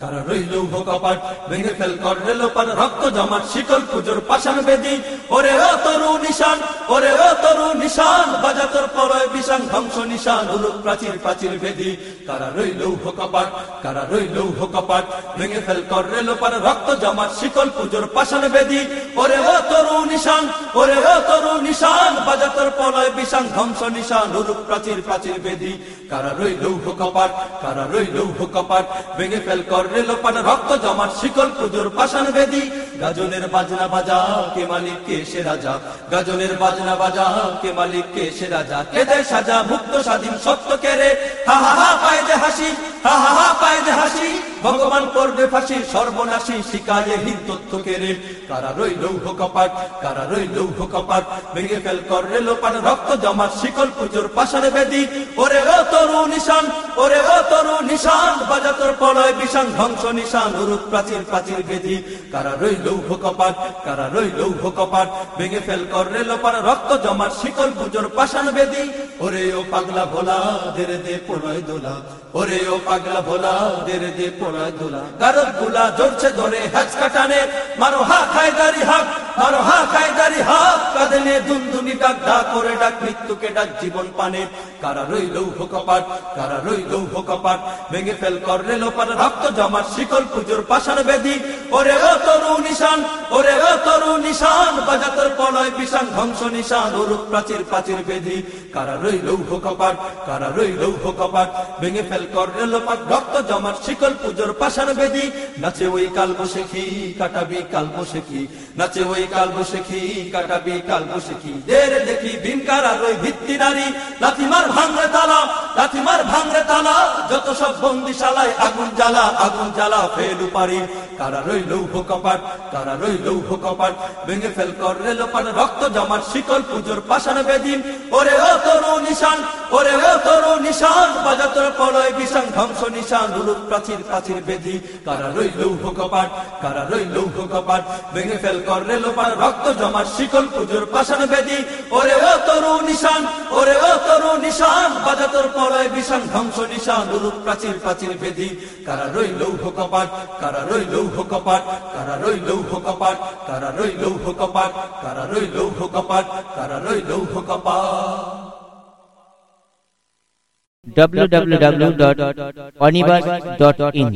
কারা রইল কপাট ভেঙে ফেল কর রেল পার রক্ত জমাট, শিকল পুজোর পাশান বেদি। ওরে ও তরু নিশান, ওরে ও তরু নিশান, বাজা তোর নিশান উলুক প্রাচীর প্রাচীর বেদি কারা রইল কপাট কারা রইল কপাট ভেঙে ফেল কর রেল পার রক্ত জমাট, শিকল পুজোর পাশান বেদি। ওরে ও তরু নিশান, ওরে ও তরু নিশান বাজা তোর পরয় বিশান ধ্বংস নিশান প্রাচীর প্রাচীর বেদি। কারা কারা ভেঙে ফেল কর রক্ত পুজোর পাশান গাজনের বাজনা বাজা, কে মালিক, কে সে রাজা? গাজনের বাজনা বাজা, কে মালিক, কে সে রাজা? কেদে সাজা মুক্ত স্বাধীন সত্য কেড়ে হা হা হা পায় হাসি। হা হা হা পায় হাসি। ভগবান করবে ফাঁসি, সর্বনাশী শিকায়ে হিন তথ্য কেরে কারা রই লৌহ কপাট, কারা রই লৌহ কপাট? ভেঙে ফেল কর রেল পান রক্ত জমাট, শিকল পুজোর পাশানে বেদি। ওরে ও তরু নিশান, ওরে ও তরু নিশান পলয় বিশান ধ্বংস নিশান প্রাচীর প্রাচীর বেদি। কারা রই লৌহ কপাট, কারা রই লৌহ কপাট? ভেঙে ফেল কর রেল পান রক্ত জমাট, শিকল পুজোর পাশান বেদি। ওরে ও পাগলা ভোলা, দেরে দে পলয় দোলা। ওরে ও পাগলা ভোলা, দেরে দে পলয় দোলা। গারদগুলা জোরছে ধরে হাজ কাটানে। মারো হা খায় দারি হাক, মারো হা খায় দারি হাক। কাঁদনে দুনদুনি ডাক ডাক করে ডাক, মৃত্যুকে ডাক জীবন পানে। কারা রই লৌহ কপাট, কারা রই লৌহ কপাট। ভেঙে ফেল কর রেল রক্ত জমার শিকল পুজোর পাশান বেদি। ওরে তরু নিশান, ওরে তরু নিশান, বাজাতর পলয় বিশান ধ্বংস নিশান ওরূপ প্রাচীর প্রাচীর বেদি। কারা রই লৌহ কপাট, কারা রই লৌহ কপাট, ভেঙে ফেল কর রেল রক্ত জমার শিকল পুজোর পাশান বেদি। নাচে ওই কাল বসে কাটাবি কাল বসে নাচে ওই কাল বসে কাটাবি কাল বসে দের দেখি ভীমকারা রই ভিত্তি নারী লাথিমার ভাঙরে তালা লাথিমার ভাঙরে তালা, যত সব বন্দিশালায় আগুন জ্বালা আগুন জ্বালা ফেলু পারি। কারা রই লৌহ কপাট কারা রই লৌহ কপাট ভেঙে ফেল কর রেল পাট রক্ত জমার শিকল পুজোর বেদিন। ওরে ও তরু নিশান, ওরে ও তরু নিশান বিশান ধ্বংস নিশান প্রাচীর প্রাচীর বেদি। কারা রই লৌহ কপাট কারা রই লৌহ কপাট ভেঙে ফেল রক্ত জমার শিকল পুজোর পাশান বেদি। ওরে ও তরু নিশান, ওরে ও তরু নিশান বিশান ধ্বংস নিশান, উলুক প্রাচীর প্রাচীর বেদি কারা রই লৌহ কপাট, কারা রই লৌহ কপাট, কারা রই লৌহ কপাট, কারা রই লৌহ কপাট, কারা রই লৌহ কপাট, কারা রই লৌহ কপাট। www.onibus.in